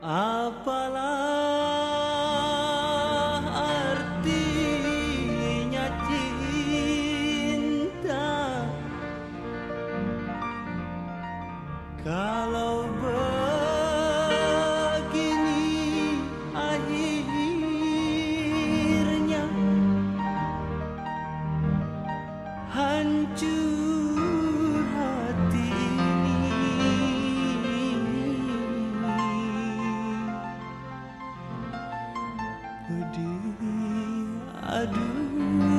阿爸啦。Pedih aduh pedih